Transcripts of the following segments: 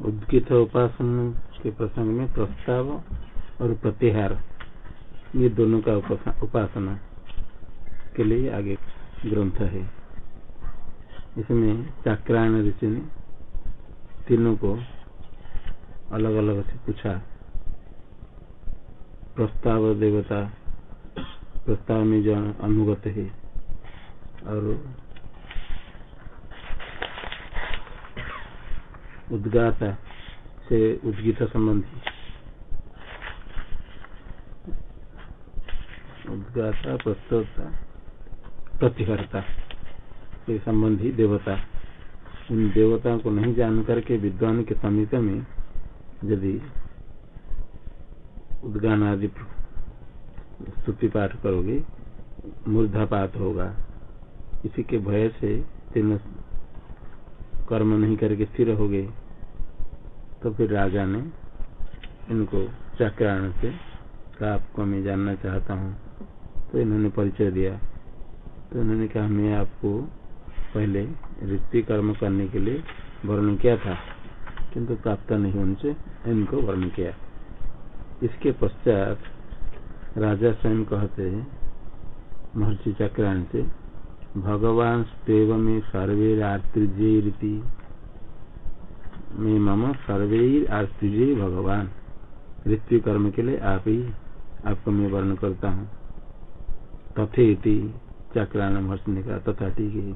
उद्गित उपासन के प्रसंग में प्रस्ताव और प्रतिहार। ये दोनों का उपासना के लिए आगे ग्रंथ है। इसमें चाक्रायण ऋषि ने तीनों को अलग अलग से पूछा। प्रस्ताव देवता, प्रस्ताव में जो अनुगत है और उद्गाता से उद्गीत संबंधी उद्गाता, प्रस्तोता, प्रतिहरता के संबंधी देवता। उन देवताओं को नहीं जान करके विद्वान के समीप में यदि उद्गान आदि स्तुति पाठ करोगे, मूर्धापात होगा। इसी के भय से तीन कर्म नहीं करके स्थिर हो गए तो फिर राजा ने इनको चक्रायण से का आपको मैं जानना चाहता हूँ। तो इन्होंने परिचय दिया। तो इन्होंने कहा, मैं आपको पहले ऋषि कर्म करने के लिए वर्णन किया था, किंतु प्राप्त नहीं होने से इनको वर्णन किया। इसके पश्चात राजा स्वयं कहते हैं, महर्षि चक्रायण से भगवान स्तेव में सर्वे आर्तृजयती में मम सर्वे आर्तृजय भगवान ऋत्यु कर्म के लिए आप ही आपको मैं वर्ण करता हूँ तथे चक्रायण महर्षि ने कहा तथा ठीक है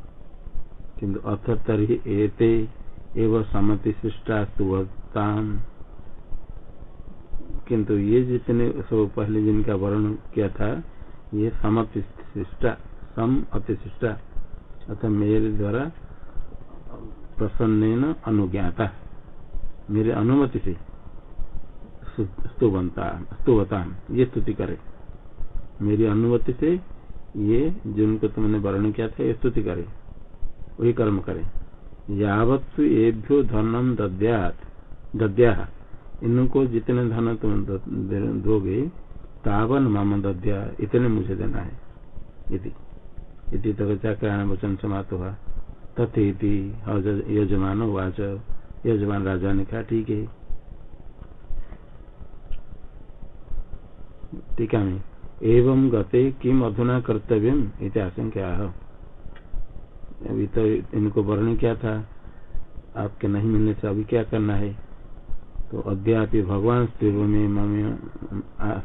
किंतु अथ तरी एते एवं समति सृष्टा सुवताम किंतु ये जितने सब पहले जिनका वर्णन किया था ये समतिष्ठा सम अतिशिष्टा अतः मेरे द्वारा प्रसन्न अनुज्ञाता मेरे अनुमति से स्तुवता ये स्तुति करे। मेरी अनुमति से ये जिनको तुमने वर्णन किया था, ये स्तुति करे। वही कर्म करे। यावत एभ्यो धनम दद्या। इनको जितने धन तुम दोगे, तावन माम दद्या, इतने मुझे देना है। इति। इति तक चाक्रायण वचन समाप्त हुआ। तथे यजमान वाच यजमान राजा ने कहा, ठीक है। टीका में एवं गते किम अधुना कर्तव्यम इति आशंका। अभी तो इनको वर्ण क्या था, आपके नहीं मिलने से अभी क्या करना है? तो अद्यापि भगवान स्त्रीव में मम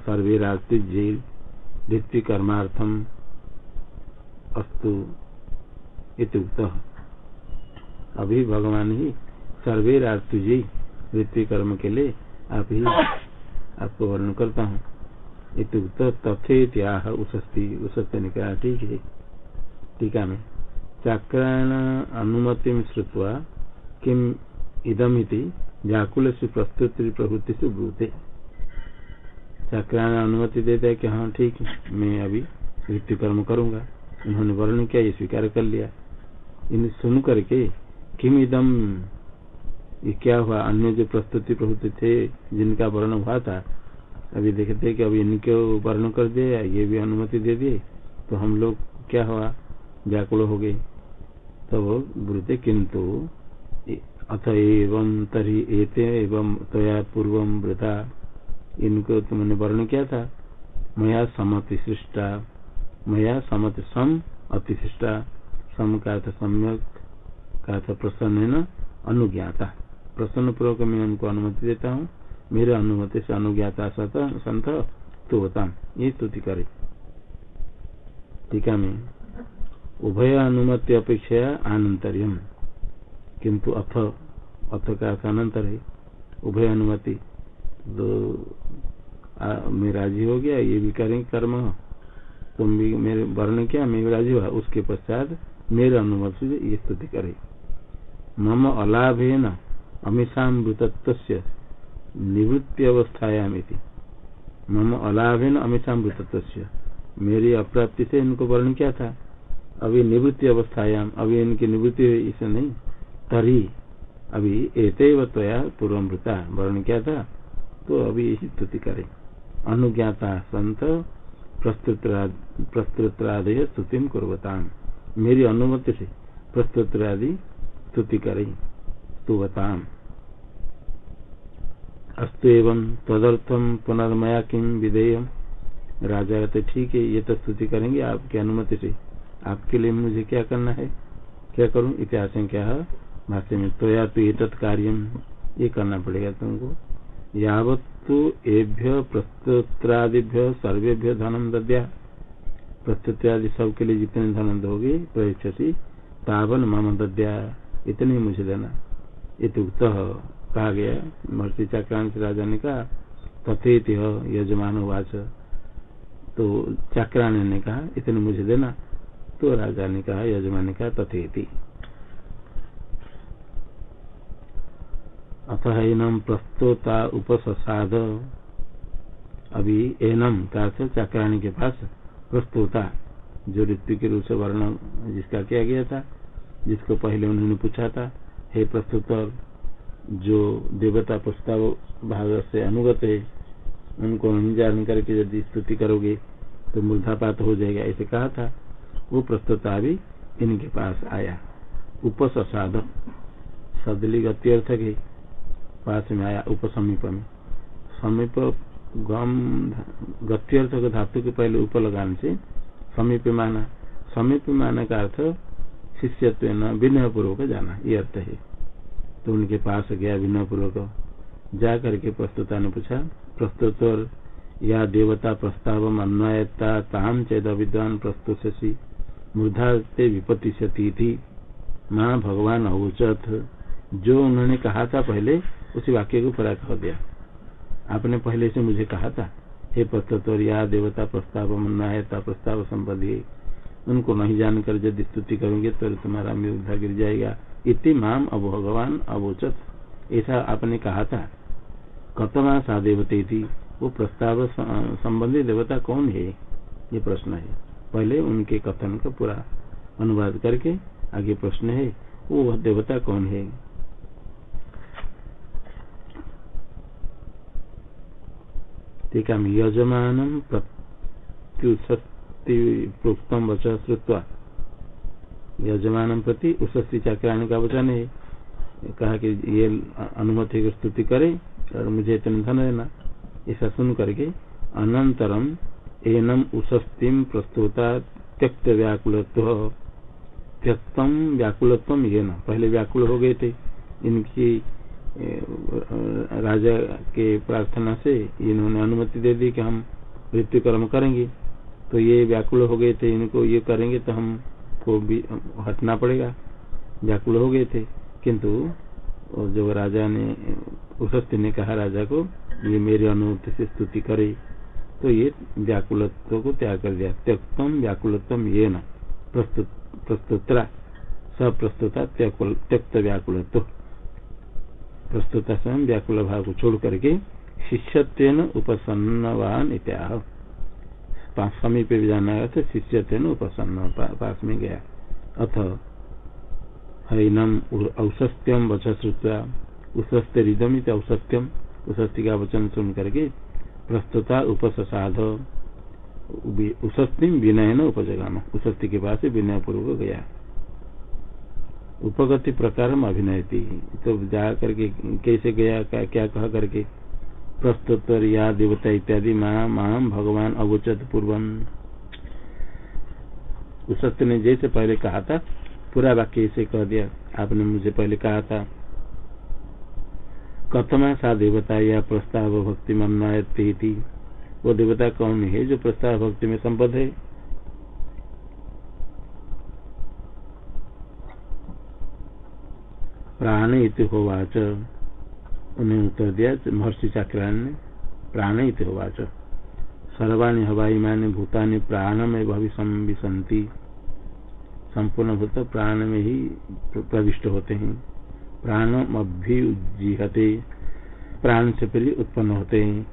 सर्वे रात्रिजेल ऋत्वि कर्मार्थम अस्तु इतुक्त अभी भगवान ही सर्वे रात्रिजय ऋत्वि कर्म के लिए आप ही आपको वर्णन करता हूँ। तथे उसस्ती, उसस्ते ने ठीक है। टीका में चाक्रायण अनुमति श्रुवा किम इदमिति व्याकुल से प्रस्तुति प्रवृत्ति से ब्रूते। चाक्रायण अनुमति देता है कि हाँ ठीक मैं अभी मृत्यु कर्म करूँगा। उन्होंने वर्णन किया, ये स्वीकार कर लिया। इन सुन करके किम इदम ये क्या हुआ? अन्य जो प्रस्तुति प्रवृत्ति थे, जिनका वर्ण हुआ था, अभी देखते कि अभी इनके वर्ण कर दिया ये भी अनुमति दे दिए तो हम लोग क्या हुआ? व्याकुल हो गए। तब तो ब्रुते किंतु अथ एवं तरी एते एवं तया पूर्व वृथा। इनको तुमने वर्ण किया था? मया समति सृष्टा मया समति सम अतिशिष्टा सम का सम्यक, का प्रसन्न अनुज्ञाता। प्रसन्न पूर्वक मैं उनको अनुमति देता हूँ। मेरे अनुमति से अनुज्ञाता संत तो होता ये स्तुति करे। टीका में उभय अनुमति अपेक्षा आनंतरियम किंतु अथ अथ का अनंतर है। उभय अनुमति तो मैं राज़ी हो गया, ये भी करेंगे कर्म। तुम भी मेरे वर्ण क्या, मैं भी राज़ी हुआ। उसके पश्चात मेरे अनुमति से ये स्तुति करे। मम अलाभ है न अमिषामृतत्व निवृत्ति अवस्थायाम मम अलाभ है न अमिषामृतत्व मेरी अप्राप्ति से इनको वर्ण क्या था? अभी निवृत्ति अवस्थायाम अभी इनकी निवृत्ति इसे नहीं। तरी, अभी एते तया पूर्वमृता। वर्ण क्या था? तो अभी यही स्तुति करे। अनुज्ञाता संत प्रस्तुत्रादय स्तुति कुरता मेरी अनुमति से प्रस्तुत्रादि स्तुति करे। स्तुवताम अस्तु एवं तदर्थम पुनर्मया किम विधेय? राजा कहते, ठीक है, ये तो स्तुति करेंगे, आपकी अनुमति से। आपके लिए मुझे क्या करना है? क्या करूँ? इतिहास क्या है। भाष्य में तो या तो ये कार्य ये करना पड़ेगा तुमको। यावत तो एभ्य प्रस्तुत्रादिभ्य सर्वेभ्य धनम दद्या। प्रस्तुत्रादि सबके लिए जितने धन दोगे प्रयक्षसी तावन मम दद्या। इतने मुझे देना। इतुक्त कहा गया महर्षि चक्रांत राजा ने कहा, तथेत यजमान वाच। तो चक्राणी ने कहा, इतने मुझे देना। तो राजा ने कहा, यजमान ने कहा, तथेति। अतः एनम प्रस्तोता उपसाद अभी एनम का चक्राणी के पास प्रस्तोता, जो ऋतु के रूप से वर्णन जिसका किया गया था, जिसको पहले उन्होंने पूछा था। हे प्रस्तुत जो देवता प्रस्ताव भाग से अनुगत है, उनको नहीं जान करके यदि स्तुति करोगे तो मूर्धापात हो जाएगा, ऐसे कहा था। वो प्रस्तुता भी इनके पास आया। उपसाद सदली गति अर्थ के पास में आया उपसमीप में। समीप गम गत्यर्थ को धातु के पहले उप लगाने से समीप माना। समीप माना का अर्थ शिष्यत्व विनय पूर्वक जाना, ये अर्थ है। तो उनके पास गया विनय पूर्वक जा करके प्रस्तुता ने पूछा प्रस्तुत या देवता प्रस्ताव अन्वयता, ताम चेद विद्वान प्रस्तुत मूर्धा से विपत्ति थी माँ भगवान अवचत जो उन्होंने कहा था पहले, उसी वाक्य को पूरा कह दिया। आपने पहले से मुझे कहा था, हे प्रस्तुत या देवता प्रस्ताव अन्वयता, प्रस्ताव संबंधी उनको नहीं जानकर यदि स्तुति करोगे तो तुम्हारा मूर्धा गिर जाएगा। इति माम अब भगवान अवोचत। ऐसा आपने कहा था। कतमा सा देवते थी वो प्रस्ताव संबंधी देवता कौन है? ये प्रश्न है। पहले उनके कथन का पूरा अनुवाद करके आगे प्रश्न है, वो देवता कौन है? है यजमान प्रत्युत्ति प्रोक्तम वच श्रुवा यजमान प्रति उसस्ती चाक्राणी का वचन है। कहा कि ये अनुमति की स्तुति करे और मुझे इतने धन देना। ऐसा सुन करके अनंतरम एनम उसस्तिम प्रस्तुता त्यक्त व्याकुलत्व। त्यक्तम व्याकुलत्व ये न। पहले व्याकुल हो गए थे। इनकी राजा के प्रार्थना से इन्होंने अनुमति दे दी कि हम मृत्यु कर्म करेंगे। तो ये व्याकुल हो गए थे, इनको ये करेंगे तो हम को भी हटना पड़ेगा। व्याकुल हो गए थे, किंतु जो राजा ने उसस्ती ने कहा राजा को, ये मेरे अनुमति से स्तुति करे। तो ये व्याकुलत्व को त्याग कर दिया। त्यक्तम व्याकुलत्व ये न प्रस्तुतरा सब प्रस्तुता त्यक्त व्याकुलत्व। प्रस्तुता स्वयं व्याकुल भाव को छोड़ करके शिष्यत्व उपसन्नवान इत्याह। समीप भी जाना गया शिष्य थे न उपसन्न पास में गया अथ हईनम औसत्यम वच श्रुत्वा उसस्ते रिदम औसत्यम उसस्ती का वचन सुन करके प्रस्तुता उपसाध उसस्तिम विनय न उपजगाम उसस्ती के पास विनय पूर्वक गया उपगति प्रकार अभिनय थी तो जा करके कैसे गया क्या कह करके प्रस्तुत या देवता इत्यादि माम भगवान अवोचत पूर्वम उस सत्य ने जैसे पहले कहा था, पूरा वाक्य इसे कह दिया। आपने मुझे पहले कहा था, कथमा सा देवता या प्रस्ताव भक्ति मनायती थी वो देवता कौन है जो प्रस्ताव भक्ति में संबद्ध है? प्राण इति उन्हें उत्तर दिया महर्षि चाक्रायण ने प्राण इत होवाच सर्वाणी हवाई माने भूतानि प्राण में भविसंति संपूर्ण भूत प्राण में ही प्रविष्ट होते हैं। प्राण अभ्युजीहते प्राण से पहले उत्पन्न होते हैं।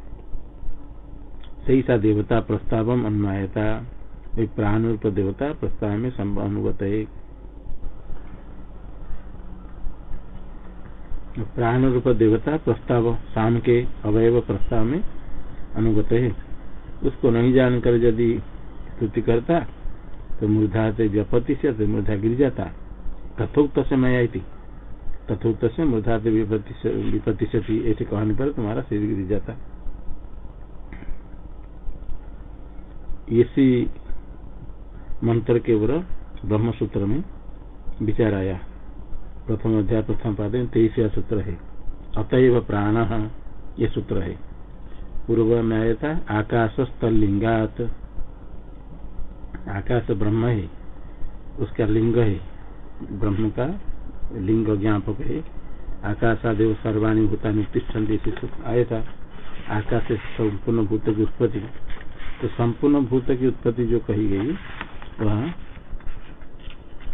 सही सा देवता प्रस्ताव अन्वायता प्राण रूप देवता प्रस्ताव में अनुगत है। प्राण रूप देवता प्रस्ताव शाम के अवयव प्रस्ताव में अनुगत है। उसको नहीं जानकर यदि स्तुति करता तो मूर्धा से व्यपति से तो मूर्धा गिर जाता। तथोक्त से मैं आई थी तथोक्त से मृदा विपत्ति से ऐसे कहने पर तुम्हारा शरीर गिर जाता। इसी मंत्र के ब्रह्म सूत्र में विचार आया। प्रथम अध्याय प्रथम पाद तेईस सूत्र है। अतएव प्राण ये सूत्र है। पूर्व में आया था आकाश स्थलिंगात आकाश ब्रह्म है, उसका लिंग है। ब्रह्म का लिंग ज्ञापक है। आकाशादेव सर्वाणी भूतानी तिष्ठन्ति आया था आकाश संपूर्ण भूत की उत्पत्ति। तो संपूर्ण भूत की उत्पत्ति जो कही गई, वह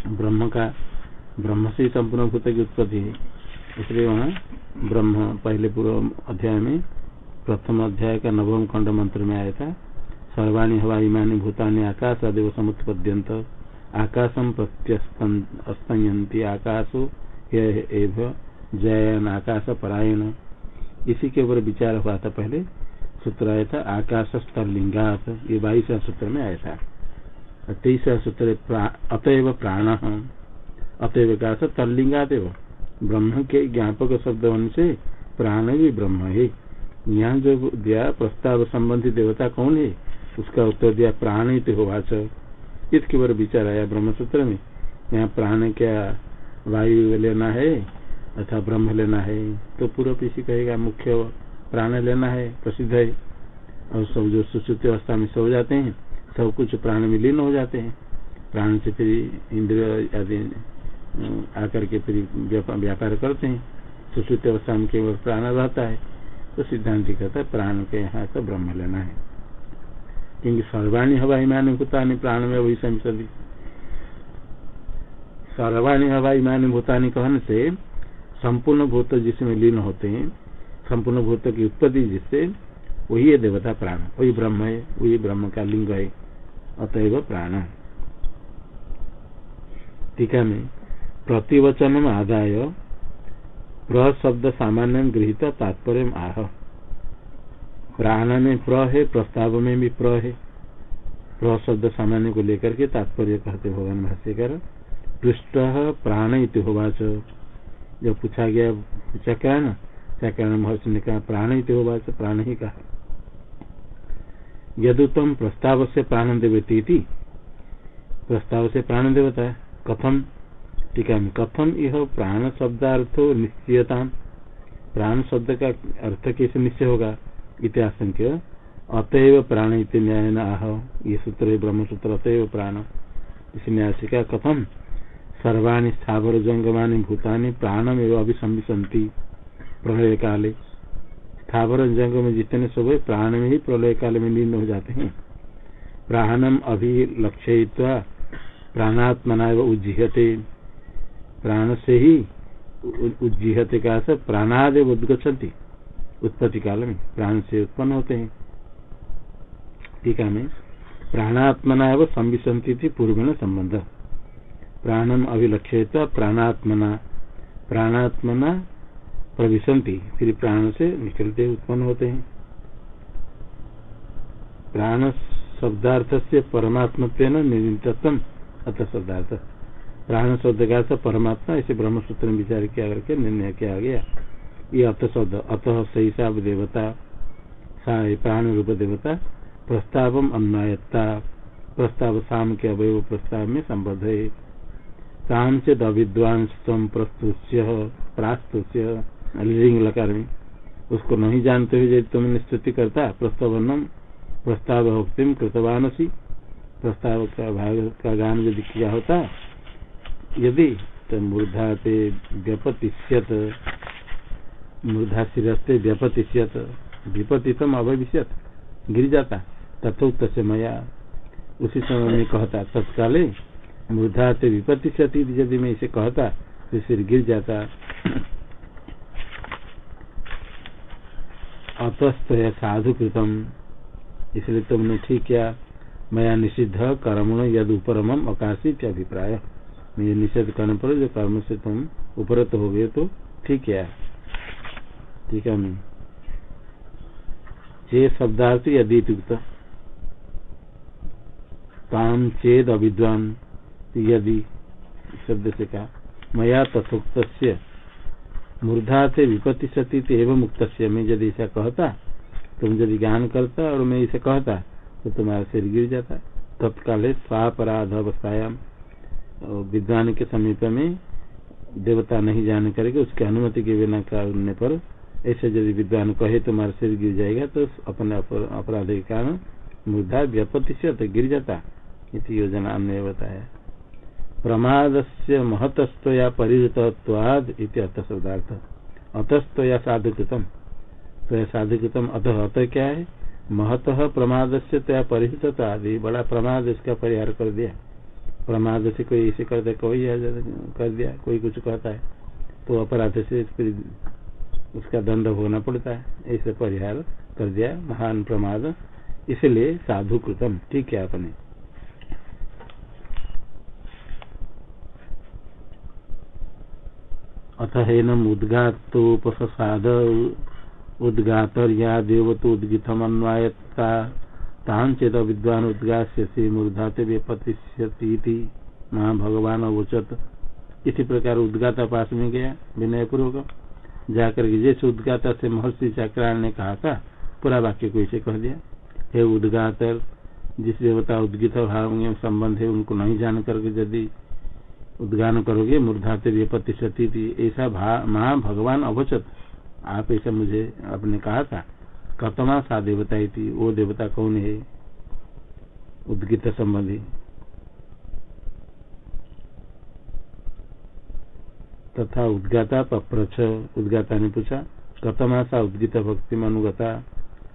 ब्रह्म का ब्रह्म से ही संपूर्ण भूत की उत्पत्ति है। इसलिए वहाँ ब्रह्म पहले पूर्व अध्याय में, प्रथम अध्याय का नवम खंड मंत्र में आया था, सर्वाणी हवा इमानी भूतानी आकाश अदेव समुत्पद्यंत आकाशम प्रत्यस्तयंती आकाशो एव जयन आकाश परायण इसी के ऊपर विचार हुआ था पहले, सूत्र आया था आकाश लिंगात ये बाईस सूत्र में आया था। तेईस सूत्र अतएव प्राण। अतएव का तलिंगादेव ब्रह्म के ज्ञापक शब्द होने से प्राण भी ब्रह्म है। यहाँ जो दिया प्रस्ताव संबंधी देवता कौन है, उसका उत्तर दिया प्राण ही तो इसके ऊपर विचार आया ब्रह्म सूत्र में। यहाँ प्राण क्या वायु लेना है, अथवा ब्रह्म लेना है तो पूर्व पीछे कहेगा मुख्य प्राण लेना है, प्रसिद्ध है। और सब जो सुश्रुति अवस्था में सो जाते हैं, सब कुछ प्राण में लीन हो जाते हैं। प्राण से फिर इंद्रिय आदि आकर के फिर व्यापार करते हैं। सुश्रुति अवस्था में केवल प्राण रहता है। तो सिद्धांत कहता है, प्राण के यहाँ तो ब्रह्म लेना है। क्योंकि सर्वाणी हवाई हिमानी भूतानी, प्राण में वही संसदी सर्वाणी हवा हिमानी भूतानी कहने से संपूर्ण भूत जिसमें लीन होते हैं, संपूर्ण भूत की उत्पत्ति जिससे वही है देवता प्राण। वही ब्रह्म है, वही ब्रह्म का लिंग है, अतएव प्राण। टीका में प्रतिवचन आदाय। प्र शब्द सामान्य गृहित तात्पर्य आह। प्राण में प्र है प्रस्ताव में भी प्र है। प्र शब्द सामान्य को लेकर के तात्पर्य कहते भगवान भाष्यकर। पृष्ठ प्राण इत होवाच। पूछा गया क्या ना? क्या महर्षि ने कहा, प्राण ही तो प्राण ही कहा। यदुतम प्रस्ताव से प्राण देवती प्रस्ताव से प्राण देवता कथम? टीका में कथम यह प्राण शब्दार्थो निश्चयता प्राण शब्द का अर्थ कैसे निश्चय होगा? इतिहास अतएव प्राण इत न्याय न आह। ये सूत्र ब्रह्म सूत्र अतएव प्राण। इस न्याय से क्या कथम। सर्वाणी स्थावर जंगमानी भूतानी प्राणमेव अभिसंविशंति प्रलय काले। स्थावर जंग में जितने सब है प्राण में ही प्रलय काल में लीन हो जाते हैं। प्राणम अभिलक्ष्य प्राणात्मना उज्जिहते। प्राण से ही उज्जिहते का प्राणादेव उद्गछति उत्पत्ति काल में प्राण से उत्पन्न होते हैं। टीका में प्राणात्मना एवं संविशंति पूर्व में संबंध। प्राणम अभिलक्ष्य प्राणात्मना। प्राणात्मना प्रविशंति फिर प्राण से निकलते उत्पन्न होते हैं। प्राण शब्दार्थ से परमात्म निर्णितत्व अतः शब्दार्थ। प्राण शब्द का अर्थ परमात्मा, इसे ब्रह्म सूत्र में विचार किया करके निर्णय किया गया। ये अत शब्द अतः सही साब देवता प्राण रूप देवता प्रस्ताव अन्वयता प्रस्ताव शाम के अवय प्रस्ताव में संबद्ध है। ताम से अविद्वांस लिंग लकार में उसको नहीं जानते हुए यदि तुमने स्तुति करता, प्रस्तावनम प्रस्ताव भक्ति कृतवान प्रस्ताव का भाग का गान यदि किया होता यदि तो मूर्धा ते व्यपतिष्यत मूर्धा सिरस्ते व्यपतिष्यत, विपतितम अभविष्यत गिर जाता, तथोक्त से मया। उसी समय में कहता, तत्काले मूर्धा ते विपतिष्यति यदि मैं इसे कहता तो सिर गिर जाता। अतस्त साधु कृतम इसलिए तुमने ठीक किया। मैं निषिद्ध, कर्मण यद उपरम अकाशित अभिप्राय मैं निषेध करने पर जो कर्म से तुम उपरत हो गए तो ठीक है। ठीक है चे शब्दार्थ यदि काम चेद अविद्वान, यदि शब्द से कहा, मया तथोक्त मूर्धा से विपत्ति सती एवं मुक्त मैं यदि ऐसा कहता, तुम यदि ज्ञान करता और मैं इसे कहता तो तुम्हारा सिर गिर जाता। तत्काल स्वापराध अवस्थायाम। विद्वान के समीप में देवता नहीं जान करके उसकी अनुमति के बिना करने पर, ऐसे यदि विद्वान कहे तो तुम्हारा सिर गिर जाएगा तो अपने अपराध के कारण मुद्दा व्यपति से तो गिर जाता, इसी योजना हमने बताया। प्रमाद से महतस्व या परिहृतवाद अर्थ शब्दार्थ अतस्व या साधुकृतम। तो यह साधुकृतम अतः अतः क्या है? महत प्रमाद से तो या परिहित बड़ा प्रमाद इसका परिहार कर दिया। प्रमाद से कोई ऐसे कर दे कोई कर दिया, कोई कुछ कहता है तो अपराध से फिर उसका दंड होना पड़ता है। ऐसे परिहार कर दिया, महान प्रमाद, इसलिए साधु कृतम ठीक है आपने। अथ हेनम उद्गातोपसाद उद्गातर या देवतो उद्गितम अन्वायता तान विद्वान उद्गास्य मूर्धाते व्यपतिष्यती महा भगवान उचत इसी प्रकार उद्गाता पास में गया, विनय पूर्वक। जाकर के जैसे उद्गाता से महर्षि चक्रायण ने कहा था पूरा वाक्य को इसे कह दिया। हे उद्गातर, जिस देवता उद्गित भाव में संबंध है, उनको नहीं जान करके यदि उद्गान करोगे, मूर्धाते विपत्ति सती थी ऐसा महा भगवान अवचत। आप ऐसा मुझे, आपने कहा था कतमा सा देवता वो देवता कौन है? उद्गित संबंधी। तथा उद्गाता पप्रछ उद्गाता ने पूछा कतमा सा उद्गित भक्ति मनुगता,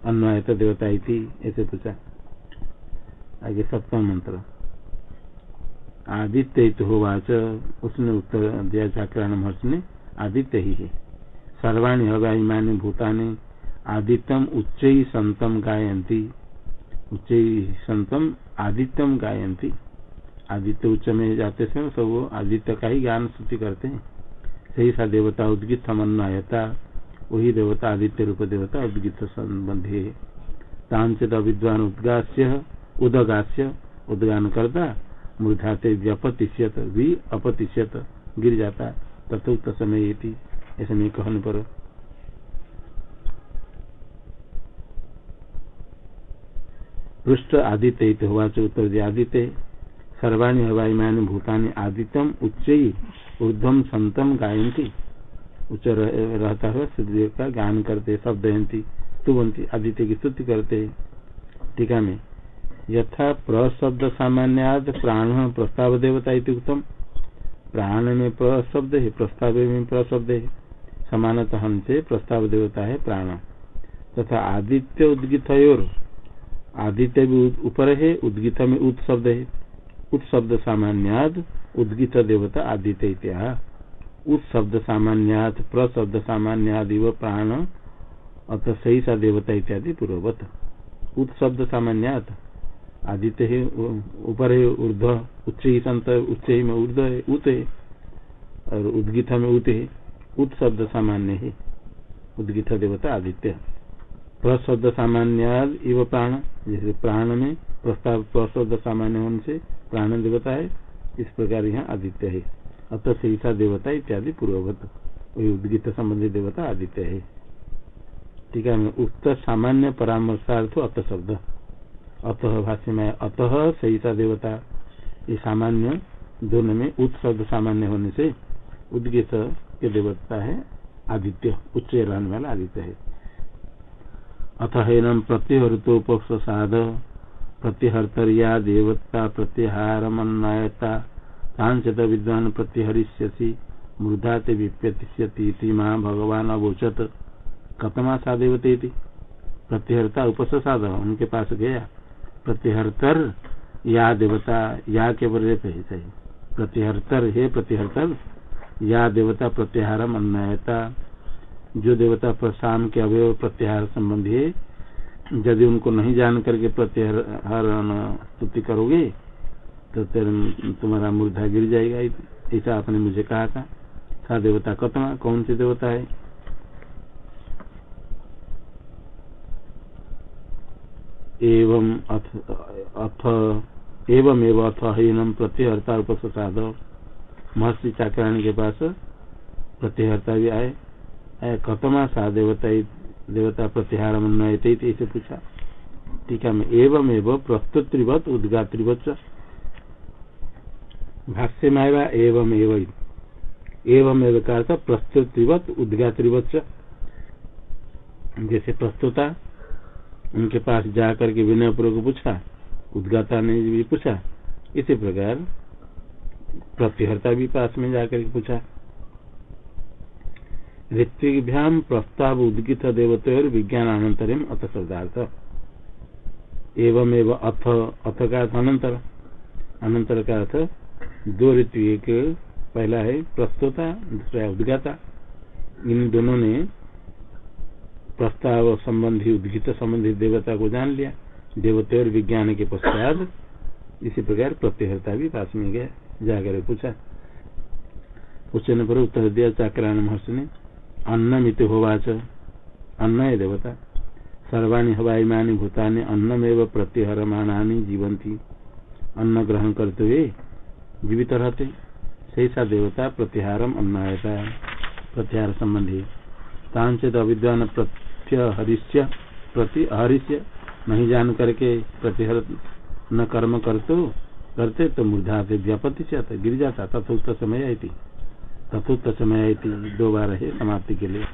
अन्वयत देवता ऐसे पूछा। आगे सप्तम मंत्र। आदित्य हो वाच, उसने उत्तर दिया जाकरण महर्ष ने, आदित्य ही है। सर्वाणी हवाईमानी भूतानी आदित्यम उच्च संतम गायंती उच्च संतम आदित्यम गायंती आदित्य उच्च में जाते समय सब आदित्य का ही ज्ञान स्तुति करते हैं। सही सा देवता उद्गित समन्वयता, वही देवता आदित्य रूप देवता उद्गित संबंधी है। तांचित अविद्वान उद्गास्य, उदगास्य, उद्गान करता मूर्धाते व्यपतिष्यत भी अपतिष्यत, गिर जाता तथोक्त समय ऐसे में कहने पर पृष्ठ आदित्य हुआ उत्तर दिया आदित्य। सर्वाणी हवाईमानी भूतानी आदित्यम उच्च ऊर्धम संतम गायंती उच्च रहता है सूर्य का गान करते शब्द स्तुवंती आदित्य की स्तुति करते। टीका में, यथा प्रशब्द सामान्याद प्राण प्रस्ताव देवता उत्तम प्राण में प्रशब्द है, प्रस्ताव में प्रशब्द है। समानतः से प्रस्ताव देवता है प्राण। तथा आदित्य उद्गित आदित्य भी ऊपर है, उद्गित में उत शब्द है। उत शब्द सामान्याद, उद्गित देवता आदित्य इत्या। उत शब्द सामान्यात प्रशब्द सामान्यादि प्राण, अत सही सा देवता इत्यादि पूर्ववत। उत शब्द सामान्यात, आदित्य है ऊपर है ऊर्ध उच्च ही संत उच्च ही में ऊर्ध है, उत है, और उद्गित में उत है। उत शब्द सामान्य है, उद्गित देवता आदित्य। प्रशब्द सामान्य इव प्राण, जैसे प्राण में प्रस्ताव प्रशब्द सामान्य होने से प्राण देवता है, इस प्रकार यहाँ आदित्य है। अत ईसा देवता इत्यादि पूर्ववत उद्गित संबंधी देवता आदित्य है। ठीक है उक्त सामान्य परामर्शार्थ अत शब्द। अतः भाष्य में अतः सहिता देवता, ये सामान्य दोनों में उच्च शब्द सामान्य होने से उद्गित के देवता है आदित्य, उच्च रहने वाला आदित्य है। अथ हेनम प्रत्यहृतोपसाद प्रत्यहर्तरिया देवता प्रत्याहार मन्नायता सांसद विद्वान प्रत्यहरिष्यसी मृदा ते विप्यतिष्यती माँ भगवान अवोचत। कतमा सा देवते प्रत्यहर्ता उपसाद उनके पास गया। प्रतिहर्तर या देवता, या के सही। प्रतिहर्तर है प्रतिहर्तर या देवता प्रत्याहार अन्यता जो देवता शाम के अवयव प्रत्याहार संबंधी है, यदि उनको नहीं जान करके प्रत्याहार स्तुति करोगे तो तेरे तुम्हारा मूर्धा गिर जाएगा। ऐसा आपने मुझे कहा था। सा देवता कतना, कौन सी देवता है? एवं अथ एवं एवं अथ हीनम प्रत्यहर्ता उपसाद महर्षि चाकराणी के पास प्रत्यहर्ता भी आए। कतमा सा देवता देवता प्रत्याहार मनते ऐसे पूछा। टीका में एवं एवं प्रस्तुतिवत, उद्गात्रिवत भाष्य में आएगा एवं एवं एवं एवं का अर्थ प्रस्तुतिवत, उद्गात्रिवत जैसे प्रस्तुता, उनके पास जाकर के विनय पूर्वक पूछा, उद्गाता ने भी पूछा। इसी प्रकार प्रतिहर्ता भी पास में जाकर के पूछा। ऋत्विभ्याम प्रस्ताव उद्गित देवतर विज्ञान अनंतरम अथ शब्दार्थ एवं एवं अथ अथ का अर्थ अनंतर अनंतर का अर्थ दो ऋतु एक पहला है प्रस्तुता, दूसरा है उद्गाता। इन दोनों ने प्रस्ताव संबंधी, उद्गित संबंधी देवता को जान लिया। देवते और विज्ञान के पश्चात इसी प्रकार प्रत्यहता भी पास में गया, जाकर पूछा। पूछने पर उत्तर दिया चाक्रायण महर्षि ने अन्नमित होवाच अन्न है देवता। सर्वाणी हवाईमानी भूतानी अन्नमेव प्रत्यहरमानी जीवंती अन्न ग्रहण करते हुए जीवित रहते। सही सा देवता प्रत्याहारम अन्न प्रत्याहार संबंधी। तांचित अविद्वान प्रत्यहरिष्य प्रति अहरिष्य नहीं जान करके प्रतिहर न कर्म करते करते तो मूर्धा से व्यापत्ति से गिर जाता तथोत्तर समय आई थी तथोत्तर समय दो बार है समाप्ति के लिए।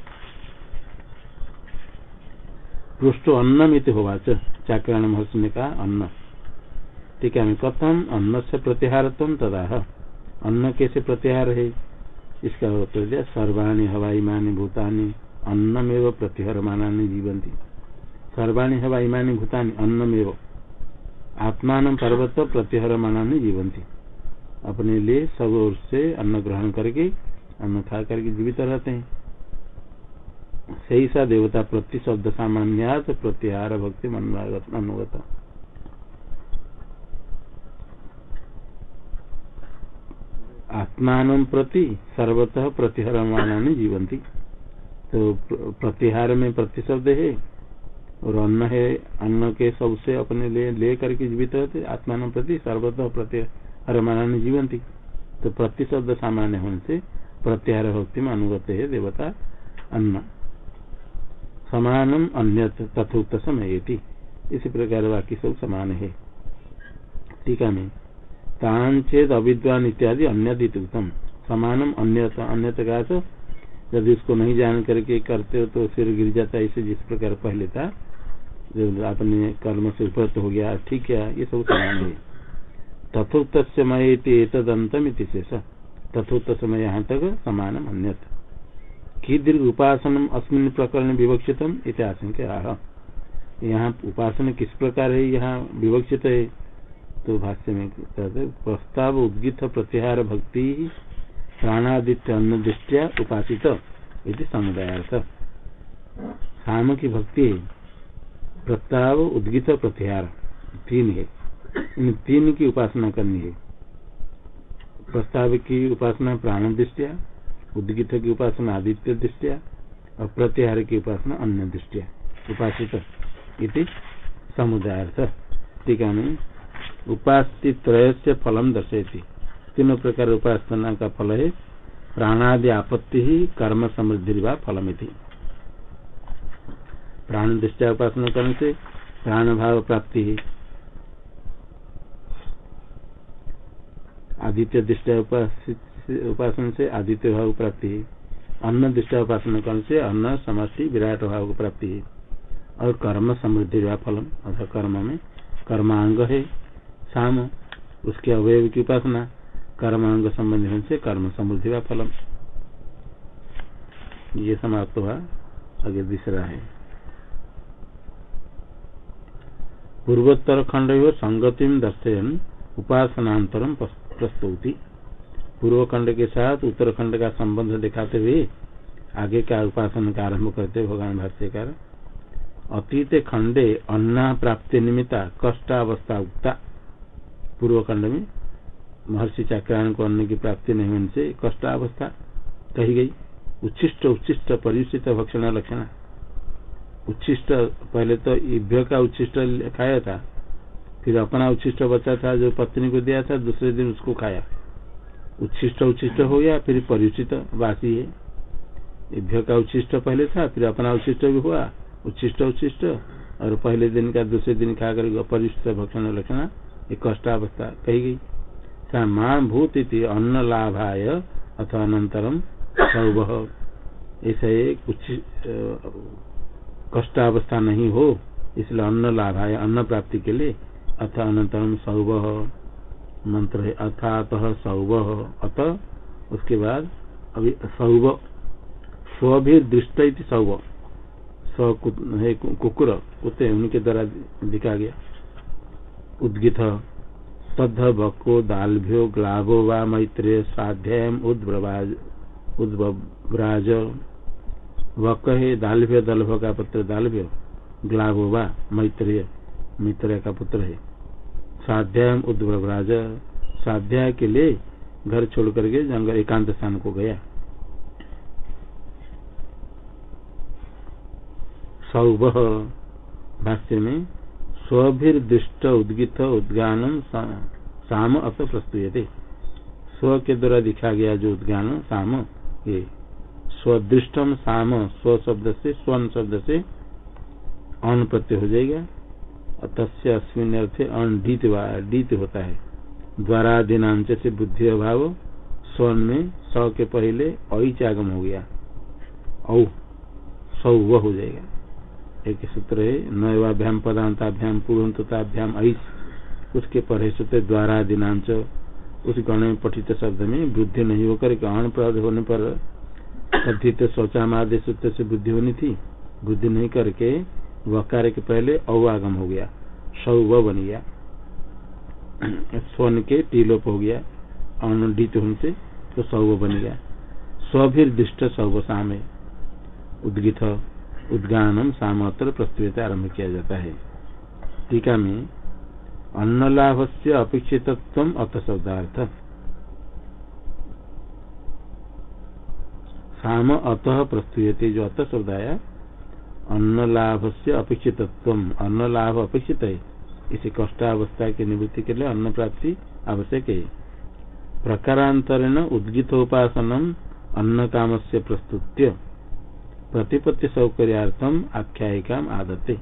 पृष्ठो अन्नमित होगा चाक्रायण महर्षि ने कहा, अन्न। ठीक है कथम अन्न से प्रत्याहार तदा अन्न कैसे प्रत्याहार है? इसका उत्तर दिया, सर्वाणी हवाई मानी भूतानी अन्नमेव प्रतिहर मानानी जीवंती सर्वाणी हवाई मानी भूतानी अन्नमेव। आत्मान पर्वत प्रतिहर मानानी जीवंती अपने लिए सब ओर से अन्न ग्रहण करके, अन्न खा करके जीवित रहते हैं। सही सा देवता प्रति शब्द सामान्यात प्रत्याहार भक्ति अनुगत। आत्मान प्रति सर्वतः प्रतिहर मानानी जीवंती तो प्रतिहार में प्रतिशब्द है और अन्न है, अन्न के सबसे अपने लिए, ले करके जीवित रहते, आत्मान प्रति सर्वतः प्रत्यय मानाने जीवंती। तो प्रतिशब्द सामान्य होने से प्रत्याहार भक्ति में अनुगत है देवता अन्न। समानम अन्य तथोक्त समय इसी प्रकार बाकी सब समान है। टीका में, तान चेत अविद्वान इत्यादि अन्य उत्तम। समानम अन्य अन्य का यदि उसको नहीं जान करके करते हो तो फिर गिर जाता है, इसे जिस प्रकार पहले था, जब आपने कर्म से उपरत हो गया, ठीक है, ये सब समान है। तथोक्त समय तदंतम शेष। तथोक्त समय यहाँ तक समान अन्य की दीर्घ उपासन अस्मिन प्रकरण विवक्षितम इतिहास यहाँ उपासन किस प्रकार है, यहाँ विवक्षित है? तो भाष्य में कहते प्रस्ताव उद्गित प्रत्याहार भक्ति प्राणादित्य अन्न दृष्टिया उपासित इति समुदायार्थ। साम की भक्ति प्रस्ताव उद्गित प्रत्याहार। तीन है। इन तीन की उपासना करनी है। प्रस्ताव की उपासना प्राण दृष्टिया, उद्गित की उपासना आदित्य दृष्टिया, और प्रत्याहार की उपासना अन्य दृष्टिया। उपासित इति समुदायार्थ। टीका में उपास्य त्रय से फलम दर्शयती। तीनों प्रकार उपासना का फल है, प्राणादि आपत्ति ही कर्म समृद्धि व फलमिति। प्राण दृष्टि उपासना करने से प्राण भाव प्राप्ति है। आदित्य दृष्टि उपासन से आदित्य भाव प्राप्ति है। अन्न दृष्टि उपासना करने से अन्न समष्टि विराट भाव को प्राप्ति और कर्म समृद्धि फलम अर्थात कर्म में कर्मांग है। साम, उसके अवयव की उपासना, कर्मांग संबंधी से कर्म समृद्धि व फलम ये समाप्त हुआ। आगे दूसरा है। पूर्वोत्तर खंड संगति दर्शयन उपासनातरम प्रस्तुति। पूर्व खंड के साथ उत्तर खंड का संबंध दिखाते हुए आगे का उपासना का आरंभ करते भगवान भाष्यकार, अतीत खंडे अन्ना प्राप्ति निमित्ता कष्टावस्था उक्ता। पूर्व खंड में महर्षि चाक्रायण को अन्न की प्राप्ति नहीं होने से कष्टावस्था कही गई। उच्छिष्ट उच्छिष्ट परिचित भक्षण लक्षण। उच्छिष्ट, पहले तो इभ्य का उच्छिष्ट खाया था। फिर अपना उच्छिष्ट बचा था, जो पत्नी को दिया था, दूसरे दिन उसको खाया। उच्छिष्ट उच्छिष्ट हो गया, फिर परिचित वासी है। भ्य का उच्छिष्ट पहले था, फिर अपना उच्छिष्ट भी हुआ। उच्छिष्ट उच्छिष्ट, और पहले दिन का, दूसरे दिन खा कर अपरिष्ट भक्षण लक्षण एक कष्टावस्था कही गई। माँ भूत अन्न लाभाय अथवा अनंतरम सौभ ऐसा कुछ कष्टावस्था नहीं हो, इसलिए अन्न लाभाय, अन्न प्राप्ति के लिए अथवा अनंतरम सौभ मंत्र है अथात सौभ अत उसके बाद अभी सौभ स्व भी दृष्ट स्व। है, कुकुर, कुत्ते, उनके द्वारा दिखा गया। उद्गित, तद्ध बको दालभ्यो ग्लाभो व मैत्रेय स्वाध्याय उद्व्राज वक है दालभ्य, दलभ का पुत्र दालभ्य, ग्लाभो व मैत्रेय। मित्र का पुत्र है। स्वाध्याय उद्व्राज स्वाध्याय के लिए घर छोड़ करके जंगल एकांत स्थान को गया। सौभ भाष्य में, स्वभिर्दृष्ट उद्गित उद्गान साम अत प्रस्तुत स्व के द्वारा दिखा गया जो उद्गान, साम, ये स्वदृष्टम साम, स्व शब्द से स्वर्ण शब्द से अन प्रत्यय हो जाएगा। तस्य अस्मिन अर्थे डीत होता है। द्वारा दिनांच से बुद्धि अभाव, स्वर्ण में स के पहले अचागम हो गया। औ, सौ वह हो जाएगा। एक सूत्र है, नवाभ्याम पदांताभ्याम पूर्णताभ्याम ऐस। उसके पढ़े सूत्र द्वारा दिनांच उस गण में पठित शब्द में वृद्धि नहीं होकर गण प्राप्त होने पर कथित शौचामादि सूत्र से बुद्धि होनी थी। बुद्धि नहीं करके वकार के पहले अवागम हो गया सौ बन गया। स्वर्ण के टीलोप हो गया अनुदित होने से तो सौ बन गया। स्वभिर्दिष्ट सौ साम, उद्गित, उद्गानम सामत्र प्रस्तुत आरंभ किया जाता है। टीका में अन्न लाभ से अपेक्षित अत शब्दार्थ। साम अतः प्रस्तुत जो अत शब्द आया अन्न लाभ से अपेक्षित अन्न लाभ अपेक्षित है इसे कष्टावस्था की निवृत्ति के लिए अन्न प्राप्ति आवश्यक। है प्रकारांतरण उद्गितोपासनम अन्न काम से प्रस्तुत्य प्रतिपत्ति सौकर्यार्थम आख्यायिका आदते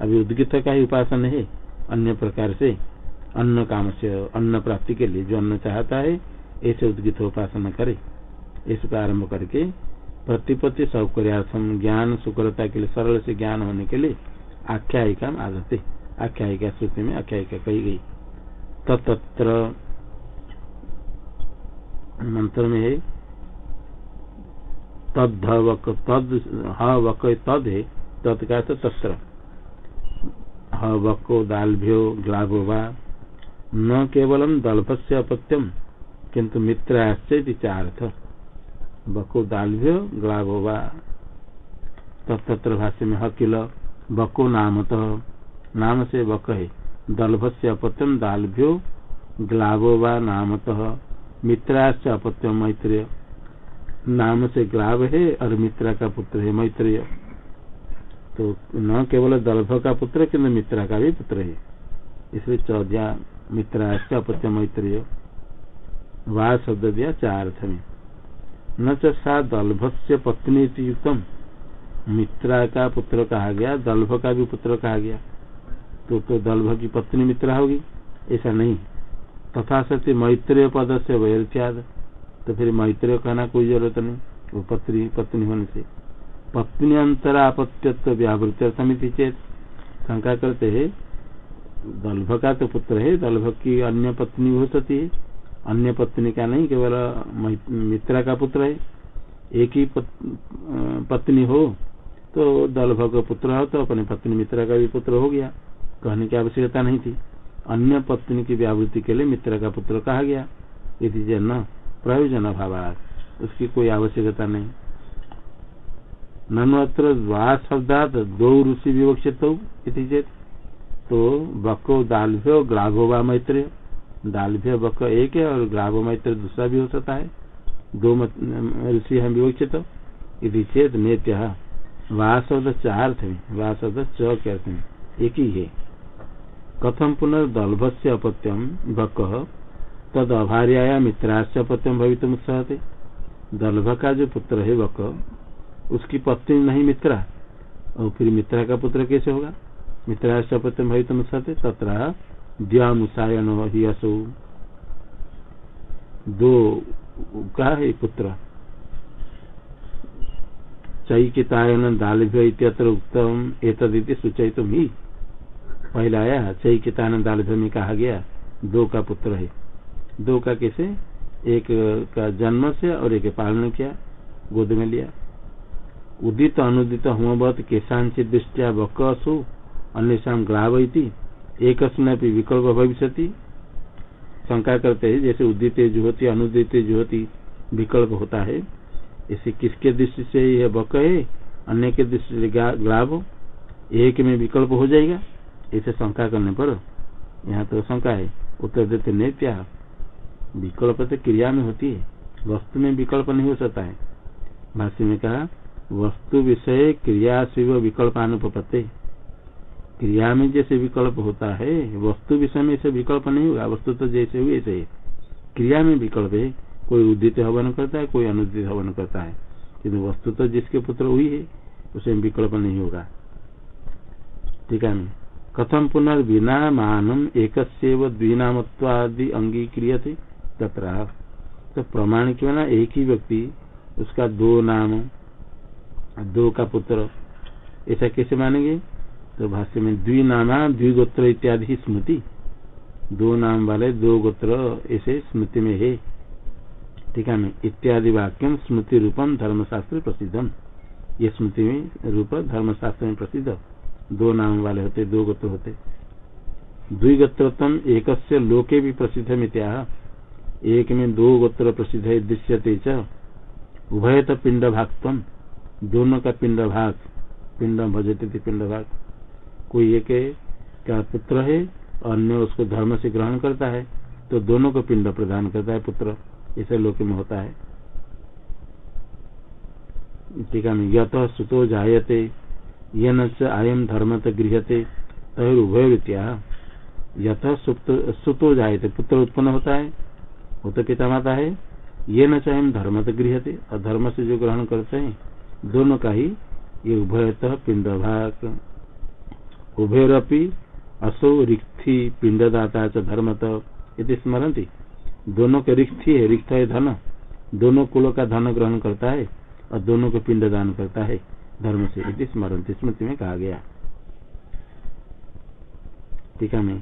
अभी उद्गित का ही उपासन है अन्य प्रकार से। अन्न काम से अन्न प्राप्ति के लिए जो अन्न चाहता है, ऐसे उद्गित उपासना करे। इसका आरंभ करके प्रतिपत्ति सौकर्यार्थम ज्ञान सुकरता के लिए सरल से ज्ञान होने के लिए आख्यायिका में आदते आख्यायिका श्रुति में आख्यायिका कही गई। तत्र मंत्र में है तद वक तद ह वक तद है तद का तो तत्र। ह वको दालभ्यो ग्लाभो वा, न केवलम दलभ से अपत्यम किंतु मित्र चार्थ। बको दालभ्यो ग्लाभो तत्र भाष्य में ह किल बको नामत। नाम से बक है दलभ से अपत्यम दालभ्यो ग्लाभो वा नामत। मित्राश्च अपत्यम मैत्रेय। नाम से ग्लाव है और मित्रा का पुत्र है मैत्रेय। तो न केवल दलभ का पुत्र, किन्तु मित्रा का भी पुत्र है। इसलिए चौध्या मित्रा अपत्य मैत्रेय। वाह शब्द दिया चार अर्थ में। न चा दलभ से पत्नी युक्तम। मित्रा का पुत्र कहा गया, दलभ का भी पुत्र कहा गया। तो तो दलभ की पत्नी मित्रा होगी, ऐसा नहीं। तथा सत्य मैत्रेय पद से वैर्थ्याद तो फिर मैत्रेय कहना कोई ज़रूरत नहीं, वो पत्नी पत्नी होने से। पत्नी अंतरापत्यत्व व्यावृत समिति चेत। शंका करते है, दलभ का तो पुत्र है, दलभ की अन्य पत्नी हो सकती है। अन्य पत्नी का नहीं केवल मित्रा का पुत्र है। एक ही पत, पत्नी हो तो दलभ का पुत्र हो तो अपने पत्नी मित्रा का भी पुत्र हो गया। कहने की आवश्यकता नहीं थी। अन्य पत्नी की व्यावृत्ति के लिए मित्र का पुत्र कहा गया। यदि न प्रयोजन अभाव उसकी कोई आवश्यकता नहीं। नत्र द्वा शब्दात दो ऋषि विवक्षित चेत। तो बको दालभ्य ग्लाभो व मैत्र दालभ्य बक एक है और ग्लाभो मैत्र दूसरा भी हो सकता है। दो ऋषि हम विवक्षित। यदि चेत नेत्य। वा चार थे। वा शब्द च के एक ही है। कथम पुनर्दलभ से अपत्यम बक तद अभार्या मित्राश्च पत्यम भवित सहते दलभ का जो पुत्र है वक उसकी पत्नी नहीं मित्रा। और फिर मित्रा का पुत्र कैसे होगा? मित्रा सपत्य भाई तुम सत्य तथा द्यानुसायन ही असो दो का है पुत्र? चैकितायन दालभ्य इत्यत्र उत्तम एतदिति सूचित ही। पहला आया चैकितायन दालभ्य में कहा गया, दो का पुत्र है। दो का कैसे? एक का जन्म से और एक पालन किया, गोद में लिया। उदित अनुदित होमवत केशांचित दृष्टिया बकसु अन्य ग्राव एक विकल्प भविष्य शंका करते हैं, जैसे उदित जुहती अनुदित जुहती विकल्प होता है। इसे किसके दृष्टि से यह बक है? अन्य के दृष्टि से ग्राव एक में विकल्प हो जाएगा। इसे शंका करने पर यहाँ तो शंका है। उत्तर देते नहीं क्या विकल्प तो क्रिया में होती है। वस्तु में विकल्प नहीं हो सकता है। भाष्य में कहा, वस्तु विषय क्रिया शिव विकल्पानुपत्ति क्रिया में जैसे विकल्प होता है, वस्तु विषय में ऐसे विकल्प नहीं होगा, वस्तु तो जैसे हुए ऐसे क्रिया में विकल्प है, कोई उदित हवन करता है, कोई अनुदित हवन करता है। किन्तु वस्तु तो जिसके पुत्र हुई है, उसे विकल्प नहीं होगा। ठीक है। कथम पुनर्विना मानम एक द्विनामत्वादि अंगीक्रिय थे तथा तो प्रमाण क्यों ना एक ही व्यक्ति, उसका दो नाम, दो का पुत्र, ऐसा कैसे मानेंगे? तो भाष्य में द्विनामा द्विगोत्र इत्यादि स्मृति। दो नाम वाले दो गोत्र ऐसे स्मृति में है। ठीक है इत्यादि वाक्यम स्मृति रूपम धर्मशास्त्र प्रसिद्धम। ये स्मृति में रूप धर्मशास्त्र में प्रसिद्ध। दो नाम वाले होते, दो गोत्र होते। द्विगोत्रतम एक लोके भी प्रसिद्ध मित्या एक में दो गोत्र प्रसिद्ध है, दृश्यते च। उभयत पिंड भागत्म दोनों का पिंड भाग पिंड भजते थे पिंड भाग कोई एक का पुत्र है अन्य उसको धर्म से ग्रहण करता है तो दोनों को पिंड प्रदान करता है पुत्र। इसे लोक में होता है। टीका में यत सुतो जायते ये न आयम धर्म गृहते तय यथ सुतो जायते, पुत्र उत्पन्न होता है, वो तो पिता माता है ये न चाहे धर्म गृहते और धर्म से जो ग्रहण करते हैं, दोनों का ही ये उभयतः पिंड भाग उभयरपी असो रिक्थि पिंडदाता च धर्मत इति स्मरती दोनों के रिक्थि है रिक्त है धन दोनों कुलों का धन ग्रहण करता है और दोनों को पिंड दान करता है धर्म से इति स्मरती स्मृति में कहा गया। टीका में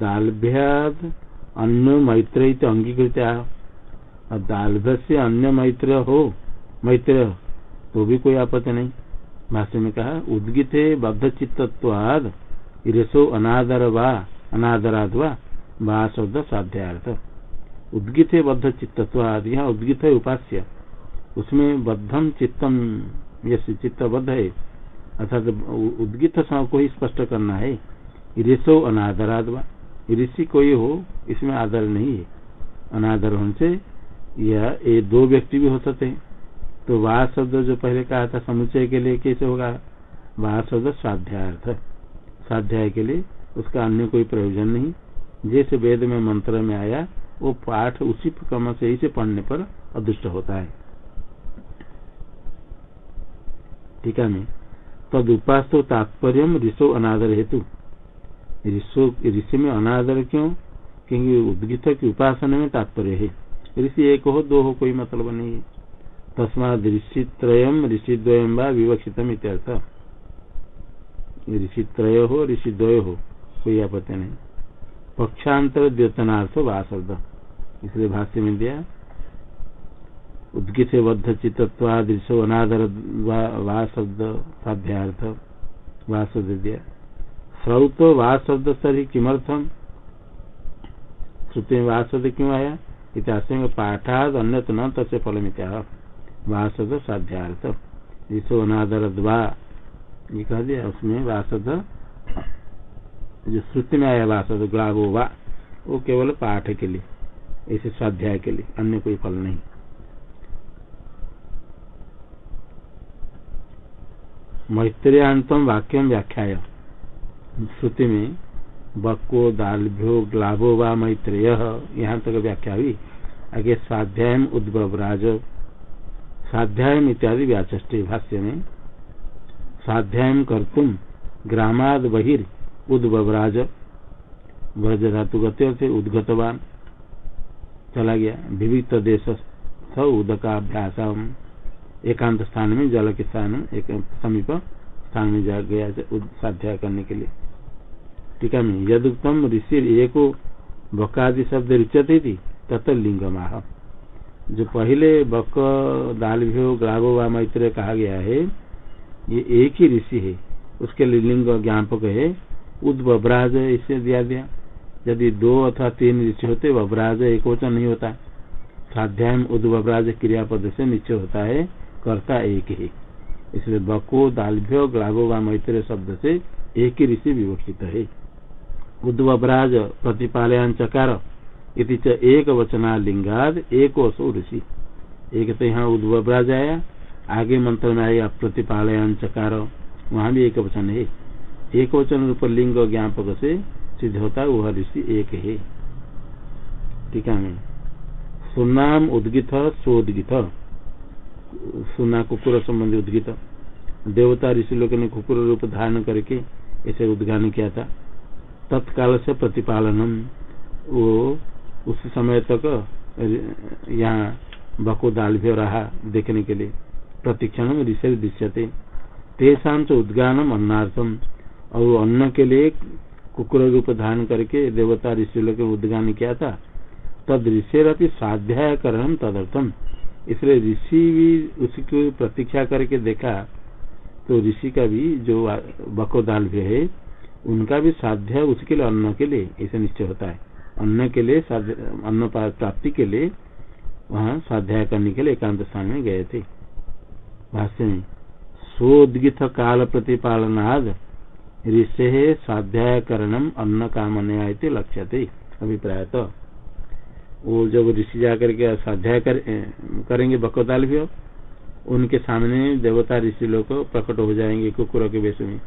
दालभ्याद अन्य मैत्र अंगीकृत और से अन्य मैत्र हो मैत्र तो भी कोई आपत्ति नहीं। भाष्य में कहा, उद्गित बद्ध चित्तवाद ईरसो अनादर वा अनादराद वा शब्द साध्यार्थ। उद्गित बद्ध चित्तवाद यहाँ उद्गित है उपास्य। उसमें बद्धम चित्तम यश चित्तबद्ध है, अर्थात उद्गित को ही स्पष्ट करना है। ऋषो अनादराद वा ऋषि कोई हो, इसमें आदर नहीं है। अनादर होने से यह, ये दो व्यक्ति भी हो सकते हैं। तो वाह शब्द जो पहले कहा था समुचय के लिए कैसे होगा? वाह शब्द स्वाध्याय स्वाध्याय के लिए उसका अन्य कोई प्रयोजन नहीं। जैसे वेद में मंत्र में आया, वो पाठ उसी क्रम से ही से पढ़ने पर अदृष्ट होता है। ठीक है, मैं। तद उपास तो तात्पर्य ऋषो अनादर हेतु। ऋषो, ऋषि में अनादर क्यों? क्योंकि उद्गित की उपासना में तात्पर्य है। ऋषि एक हो, दो हो, कोई मतलब नहीं है। तस्मा ऋषित्रय ऋषिद्वयम व विवक्षित इत्यर्थ। ऋषित्रय हो हो कोई आपत्ति नहीं। पक्षांतर द्योतनार्थ वा शब्द इसलिए भाष्य में दिया बद्ध अनादर वा शब्द साध्यार्थ वा शब्द दिया। वा शब्द सर किमर्थम श्रुति में वा शब्द क्यों आया? इतिहास में पाठाद अन्य न तस्य फल वासद साध्यार्थ जिसो अनादर द्वा ये कह दिया उसमें वासद, जो श्रुति में आया वासद, ग्लावो वा, वो केवल पाठ के लिए ऐसे स्वाध्याय के लिए, अन्य कोई फल नहीं। मैत्रियांतम वाक्यम व्याख्या श्रुति में बक्को दालभ्यो ग्लाभो व मैत्रेय, यहाँ तक व्याख्या हुई। आगे स्वाध्याय उद्भव राज स्वाध्याय इत्यादि व्याचे भाष्य में। स्वाध्याय कर तुम ग्रामाद बहिर् उद्वराज ब्रज धातु गते उद्गतवान। चला गया। विविध देश उदकाभ्यास एकांत स्थान में, जल के स्थान, एक समीप स्थान में जा गया साध्या करने के लिए। टीका में। यदुक्तम ऋषि एक बकादि शब्द रुचते थी, तत् लिंग माह जो पहले बक, दाल ग्रागो व मैत्र कहा गया है, ये एक ही ऋषि है। उसके लिए लिंग ज्ञापक है। उद्वराज इसे दिया दिया यदि दो अथवा तीन ऋषि होते, वब्राज एक वचन नहीं होता। स्वाध्याय उद्वराज क्रियापद से निश्चय होता है, कर्ता एक ही। इसलिए बको दालभ्य ग्रागो व मैत्र शब्द से एक ही ऋषि विवक्षित है। उद्वराज प्रतिपालयान चकार इति च एक वचना लिंगाद एक वसो ऋषि। एक तो यहाँ उद्वराज आया। आगे मंत्र में आएगा प्रतिपालयान चकार। वहाँ भी एक वचन है। एक वचन रूप लिंग ज्ञापक से सिद्ध होता वह ऋषि एक है। ठीक है। सुनाम उद्गित, सोदगित। सुना कुकुर संबंधी उद्गित। देवता ऋषि लोग ने कुकुर रूप धारण करके ऐसे उद्गान किया था। तत्काल से प्रतिपालनम। वो उस समय तक यहाँ बको दाल भी रहा देखने के लिए। प्रतिक्षण ऋषि दृश्यते तेषाम से उद्गानम अन्नार्थम। और अन्न के लिए कुकुर रूप धारण करके देवता ऋषि लोग उद्गान किया था। तद ऋषि स्वाध्याय करण तदर्थम। इसलिए ऋषि भी उसकी प्रतीक्षा करके देखा तो ऋषि का भी जो बकोदाल भी है, उनका भी साध्य उसके लिए अन्न के लिए, ऐसे निश्चय होता है। अन्न के लिए अन्न प्राप्ति के लिए वहाँ स्वाध्याय करने के लिए एकांत स्थान में गए थे। भाष्य में सोदगित काल प्रतिपालनाद ऋषे स्वाध्याय करणम अन्न कामनया लक्ष्य थे अभिप्राय तो वो जब ऋषि जाकर के स्वाध्याय कर, करेंगे बकोदाल भी उनके सामने देवता ऋषि लोग प्रकट हो जाएँगे कुकुर के वेश में।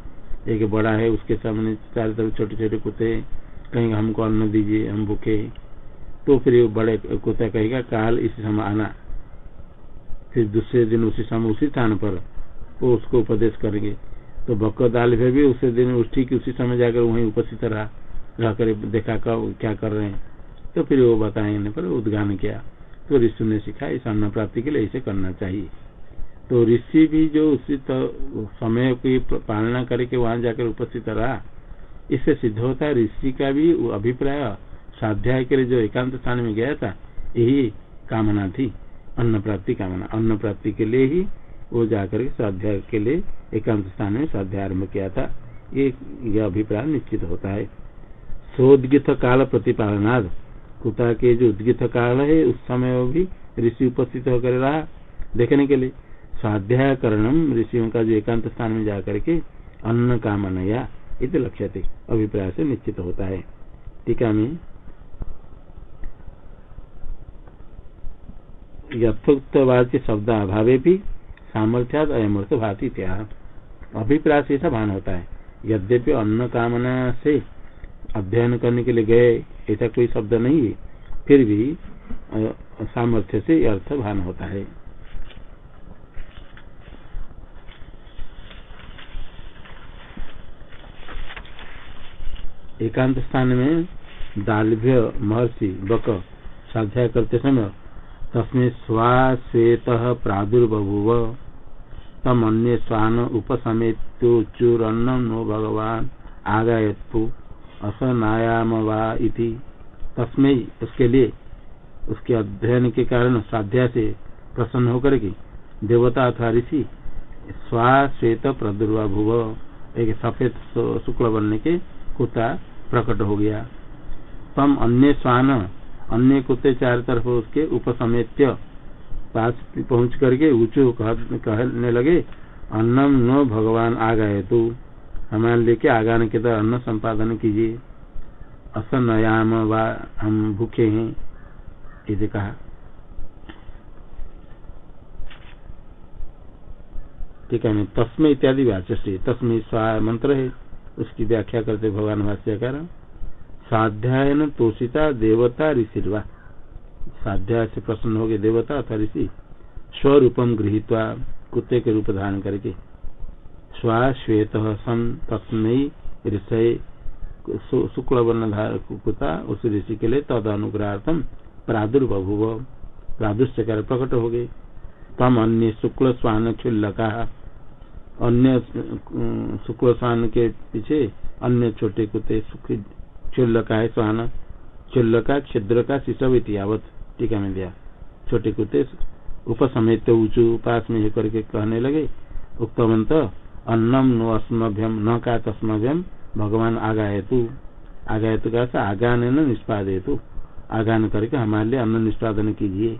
एक बड़ा है उसके सामने चार तरफ़ छोटे छोटे कुत्ते कहेंगे हमको अन्न दीजिए, हम भूखे तो फिर बड़े कुत्ता कहेगा, काल इस समय आना। फिर दूसरे दिन उसी समय उसी स्थान पर वो उसको उपदेश करेंगे। तो बक दाल फिर भी उसी दिन उस ठीक उसी समय जाकर वहीं उपस्थित रहा। रह कर देखा कब क्या कर रहे हैं। तो फिर वो बताएँगे, पर उद्गान किया। तो ऋषि ने सिखा, इस अन्न प्राप्ति के लिए इसे करना चाहिए। तो ऋषि भी जो उसी समय की पालना करके वहाँ जाकर उपस्थित रहा इससे सिद्ध होता है ऋषि का भी अभिप्राय स्वाध्याय के लिए जो एकांत स्थान में गया था, यही कामना थी, अन्न प्राप्ति कामना। अन्न प्राप्ति के लिए ही वो जाकर के स्वाध्याय के लिए एकांत स्थान में स्वाध्याय आरंभ किया था। ये यह अभिप्राय निश्चित होता है। सोदगित काल प्रतिपालनाद। कुता के जो उद्गित काल है, उस समय वो भी ऋषि उपस्थित होकर रहा देखने के लिए। स्वाध्याय करणम ऋषियों का जो एकांत स्थान में जाकर के अन्न कामनया इत लक्ष्य थे अभिप्राय से निश्चित होता है। टीका में यथोक्तवाच्य शब्द अभावे भी सामर्थ्याद अयमर्थ भाती त्या अभिप्राय से ऐसा भान होता है। यद्यपि अन्न कामना से अध्ययन करने के लिए गए, ऐसा कोई शब्द नहीं है फिर भी सामर्थ्य से अर्थ भान होता है। एकांत स्थान में दालभ्य महर्षि बक स्वाध्याय करते समय तस्में स्वाश्वेत प्रादुर्बभुव तम अन्य स्वान उपसमेतोच्चुरन्न नो भगवान आगायत्पु असनायाम वा इति। तस्में उसके लिए, उसके अध्ययन के कारण स्वाध्याय से प्रसन्न होकर के देवता अथवा ऋषि स्वाश्वेत प्रादुर्भुव एक सफ़ेद शुक्ल बनने के कुत्ता प्रकट हो गया। तम अन्य स्वान, अन्य कुत्ते चार तरफ़ उसके उपसमेत्य। पास पहुँच करके ऊंचो कहने लगे, अन्नम न भगवान आ गए तू हमारे लेके आगान के तरह अन्न संपादन कीजिए। असनयाम व हम भूखे हैं। इसे कहा। ठीक है तस्में इत्यादि व्याचे तस्में मंत्र है। उसकी व्याख्या करते भगवान भाष्यकार, साध्यायन तोषिता देवता ऋषिर्वा। साध्याय से प्रसन्न हो गए देवता अथा ऋषि स्वरूपम गृहीत्वा कुत्ते के रूप धारण करके। स्वाश्वेत सन तस्मय ऋषय शुक्ल वर्ण कुत्ता उस ऋषि के लिए तद अनुग्रहार्थम प्रादुर्बभुव प्रादुष्कार प्रकट हो गए। तम अन्य शुक्ल स्वान क्षुल्लका अन्य शुक्ल स्वान के पीछे अन्य छोटे कुत्ते क्षुल्लका है स्वान क्षुल्लका छिद्र का शिशव यावत टीका में दिया। छोटे कुत्ते उपसमेत ऊंचू पास में ही करके कहने लगे उक्तवंत अन्नम नो अस्मभ्यम, न का तस्मभ्यम, भगवान आगायतु। आगायतु का आगान निष्पादयतु। आगान करके हमारे लिए अन्न निष्पादन कीजिए।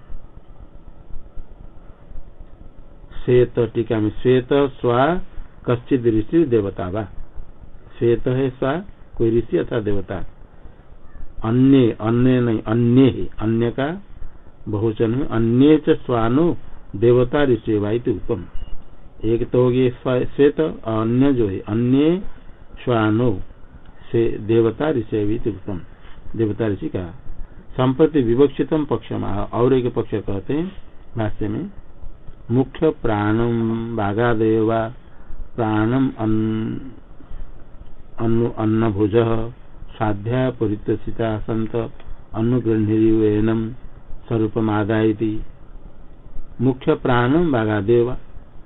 श्वेत टीका में श्वेत, स्वा, कश्चित ऋषि, देवता, वा। श्वेत है स्वा, कोई ऋषि अथवा देवता। अन्य अन्य नहीं, अन्य ही, अन्य का बहुचन में अन्य स्वानु, देवता, ऋषि वाई उत्तम। एक तो हो गया श्वेत, अन्य जो है, अन्य स्वानु, से देवता, ऋषि उत्तम। देवता, ऋषि का। संप्रति विवक्षितम पक्ष और एक पक्ष कहते हैं, भाष्य में मुख्य प्राणम बाघादेव प्राणम अन्न अन्न भुज साध्या परितसिता संत अनुगृहनम स्वरूप आदाय मुख्य प्राण बाघादेव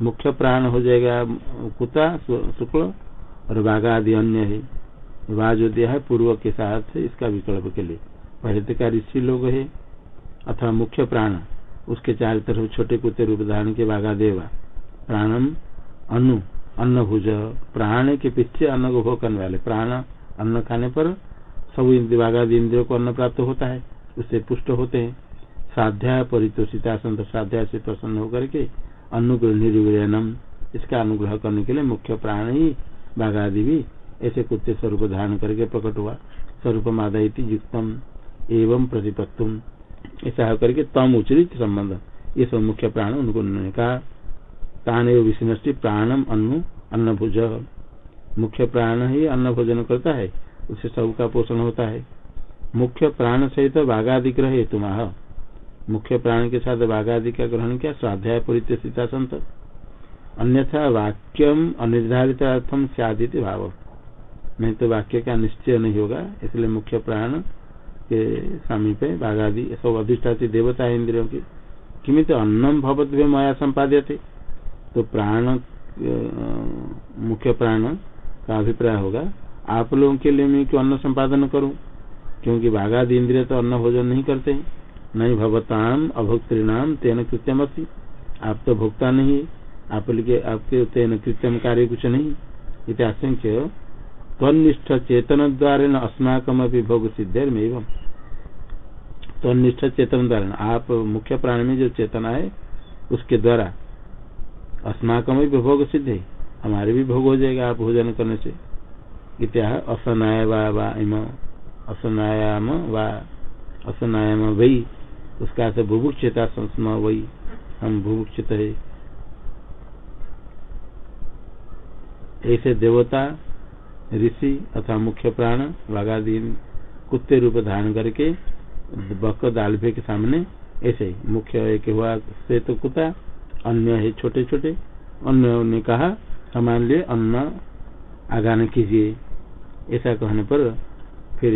मुख्य प्राण हो जाएगा कुत्ता शुक्ल और बाघादि अन्य है। वाह दिया है पूर्व के साथ इसका विकल्प के लिए। पहले का ऋषि लोग है, अथवा मुख्य प्राण उसके चार तरफ़ छोटे कुत्ते रूप धारण के बाघा देवा। प्राणम अनु अन्न भुज प्राण के पीछे अन्न को भोग करने वाले। प्राण अन्न खाने पर सब इंद्र बाघादि इंद्रियों को अन्न प्राप्त होता है। उससे पुष्ट होते हैं। साध्या परितोषिता संत से प्रसन्न होकर के अनुग्रह निर्विनम इसका अनुग्रह करने के लिए मुख्य प्राण ही बाघादि भी ऐसे कुत्ते स्वरूप धारण करके प्रकट हुआ। स्वरूप मादय युक्तम एवं प्रतिपत्तुम। ऐसा होकर के तम उचित संबंध। ये सब मुख्य प्राण उनको उन्होंने कहा। प्राण विष्णि प्राणम अन्न अन्न भुज मुख्य प्राण ही अन्न भोजन करता है, उससे सबका पोषण होता है। मुख्य प्राण सहित तो बाघाधिग्रह हेतु मुख्य प्राण के साथ बाघादि का ग्रहण किया, स्वाध्याय परिचिता संत। अन्यथा वाक्यम अनिर्धारित अर्थम सियादित भाव। नहीं तो वाक्य का निश्चय नहीं होगा, इसलिए मुख्य प्राण के समीपे बाघादि सब अधिष्ठाती देवता है इंद्रियों की किमित अन्नम भवत भी माया संपाद्य थे तो प्राण मुख्य प्राण का अभिप्राय होगा, आप लोगों के लिए मैं क्यों अन्न संपादन करूँ? क्योंकि बाघादि इंद्रिय तो अन्न भोजन नहीं करते नहीं भवताम अभोक्तृणाम तेन कृत्यम आप तो भोक्ता नहीं है। आप आपके तेन कृत्यम कार्य कुछ नहीं। इतिहासंख्य तनिष्ठ चेतन द्वारा अस्माकम भोग सिद्धेर एवं तनिष्ठ चेतन द्वारा आप मुख्य प्राण में जो चेतना है, उसके द्वारा अस्माकम भी भोग सिद्ध है। हमारे भी भोग हो जाएगा आप भोजन करने से। इत्या असनाय वा असनायाम वा, असनायाम वही उसका से बुभुक्षता संस्म वही हम बुभुक्षित है। ऐसे देवता ऋषि अथवा मुख्य प्राण वाघादीन कुत्ते रूप धारण करके बक दालभे के सामने ऐसे मुख्य एक हुआ श्वेत तो कुत्ता, अन्य है छोटे छोटे अन्य ने कहा हमारे लिए अन्न आगान कीजिए। ऐसा कहने पर फिर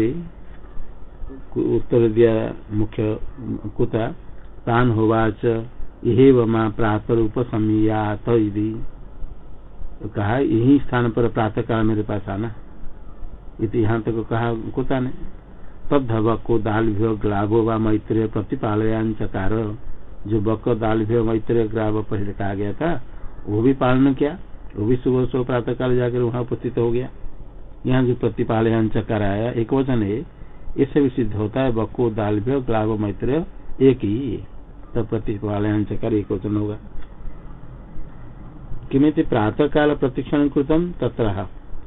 उत्तर दिया मुख्य कुत्ता तान होवाच यही वमा प्रातः उपसमीयात तो कहा, यही स्थान पर प्रातः काल मेरे पास आना। इति यहाँ तक कहा, कुता ने, तब को दाल भ्यो ग्लाभो व मैत्रेय प्रतिपालयान चकार। जो बक दाल भ्यो मैत्रेय ग्राव पहले कहा गया था, वो भी पालन किया। वो भी सुबह सुबह प्रातः काल जाकर वहाँ उपस्थित हो गया। यहाँ जो प्रतिपालयान चकार आया, एक वचन है, इससे भी सिद्ध होता है, बको दाल भी ग्लाभ मैत्र एक ही। तब प्रतिपालयन चकर एक वचन होगा। किमित प्रातः काल प्रतिक्षण कृतम तत्र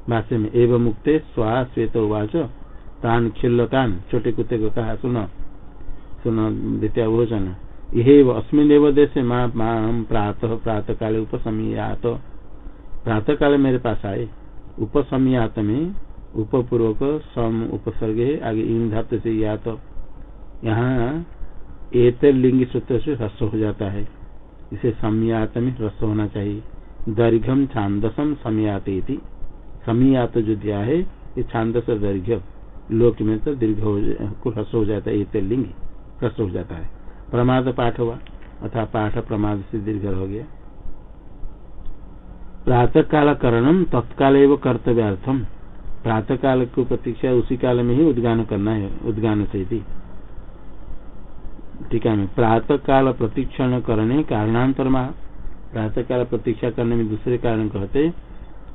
भाष्य में एवं मुक्ते स्वा श्वेत उवाच तान खिल्लतान छोटे कुत्ते को कहा सुनो। सुनो द्वितीय भोजन। यह अस्मिन देश माँ प्रातः प्रातः काले उपसमीयात प्रातः काल मेरे पास आए। उपसमीयात में उपपूर्वक सम उपसर्ग आगे इन धातु से या तो यहाँ एतर लिंग सूत्र से ह्रस्व हो जाता है। इसे समियात में ह्रस्व होना चाहिए। दीर्घम छांदसम समियात समियात जो दिया है, ये छांदस दीर्घ लोक में तो दीर्घ को ह्रस्व हो जाता है, ये लिंग, ह्रस्व हो जाता है। प्रमाद पाठ हुआ, अथा पाठ प्रमाद से दीर्घ हो गया। प्रातः काल करणम तत्काल एवं कर्तव्यार्थम प्रातः काल को प्रतीक्षा उसी काल में ही उद्गान करना है, उद्गान से टीका में प्रातः काल प्रतीक्षण करने कारणांतर प्रातः काल प्रतीक्षा करने में दूसरे कारण कहते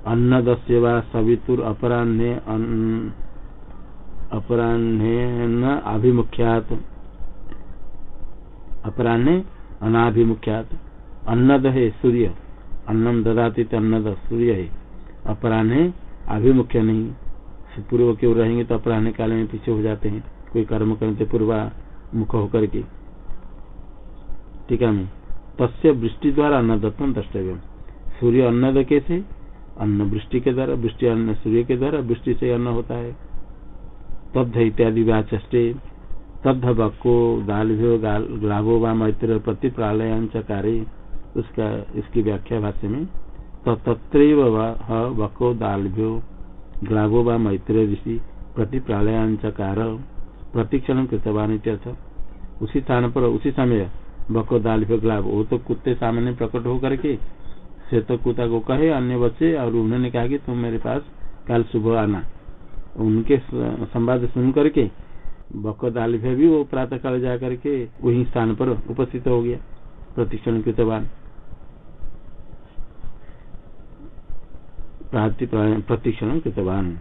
अन्न दस्य व सवितुर अपराह्ने अपराह्ने अभिमुख्यात। अपराह्ने अनाभिमुख्यात। अन्नद है सूर्य अन्नम ददाती अन्नद सूर्य है। अपराह्ने अभिमुख्य नहीं। पूर्व की ओर रहेंगे तो अपराह्न काल में पीछे हो जाते हैं। कोई कर्म करते पूर्वा मुख होकर के। टीका में तस्य वृष्टि द्वारा अन्न अन्नदत्व द्रष्टव्य सूर्य अन्नद कैसे? अन्न वृष्टि के द्वारा, वृष्टि अन्न सूर्य के द्वारा, वृष्टि से अन्न होता है। तद्ध इत्यादि व्याचे तद्ध बक्को दालभ्यो ग्लाभो व मैत्र प्रति प्रलयांचकारे उसका, इसकी व्याख्या भाष्य में तत्रैव वको दालभ्यो ग्लाभो व मैत्र ऋषि प्रति प्रलयांचकार प्रतिक्षण कृतवान उसी स्थान पर, उसी समय बको दाल पे ग्लाभ वो तो कुत्ते सामने प्रकट होकर के से तो कुत्ता को कहे, अन्य बच्चे और उन्होंने कहा कि तुम मेरे पास कल सुबह आना। उनके संवाद सुन करके बको दाल भी वो प्रातः काल जा करके वही स्थान पर उपस्थित हो गया प्रतिक्षण कृतवान प्रतिक्षण कृतवान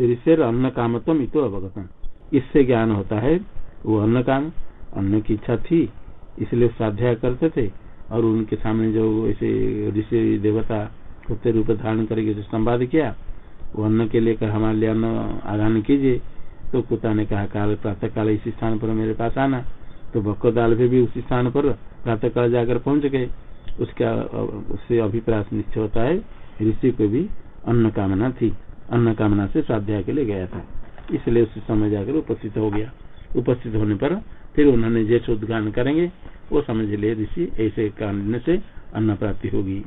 ऋषि अन्न कामतम इतो अवगतम। इससे ज्ञान होता है वो अन्न काम अन्न की इच्छा थी इसलिए स्वाध्याय करते थे और उनके सामने जो ऐसे ऋषि देवता कुत्ते रूप धारण करके जो संवाद किया वो अन्न के लिए हमारे लिए अन्न आदान कीजिए। तो कुत्ता ने कहा काल प्रातः काल इसी स्थान पर मेरे पास आना। तो भक्को दाल भी, भी उसी स्थान पर प्रातः काल जाकर पहुँच गए। उसका उससे अभिप्राय निश्चय होता है ऋषि को भी अन्न कामना थी। अन्न कामना से स्वाध्याय के लिए गया था। इसलिए उस समय जाकर उपस्थित हो गया। उपस्थित होने पर फिर उन्होंने जैसे उद्गान करेंगे। वो समझ लिए ऋषि, ऐसे करने से अन्न प्राप्ति होगी।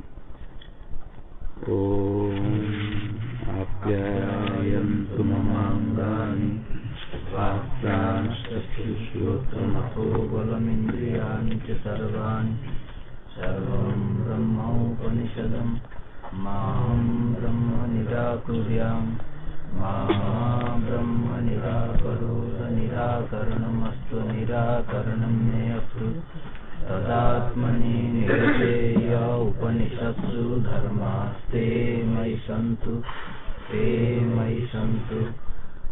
आप्यायन्तु ममाङ्गानि माँ ब्रह्म निराकुर्याम्। ब्रह्म निराकरोद निराकरणमस्तु निराकरणं मे अस्तु तदात्मनि धर्मास्ते मयि सन्तु, ते मयि सन्तु।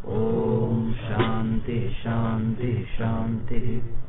ॐ शान्तिः।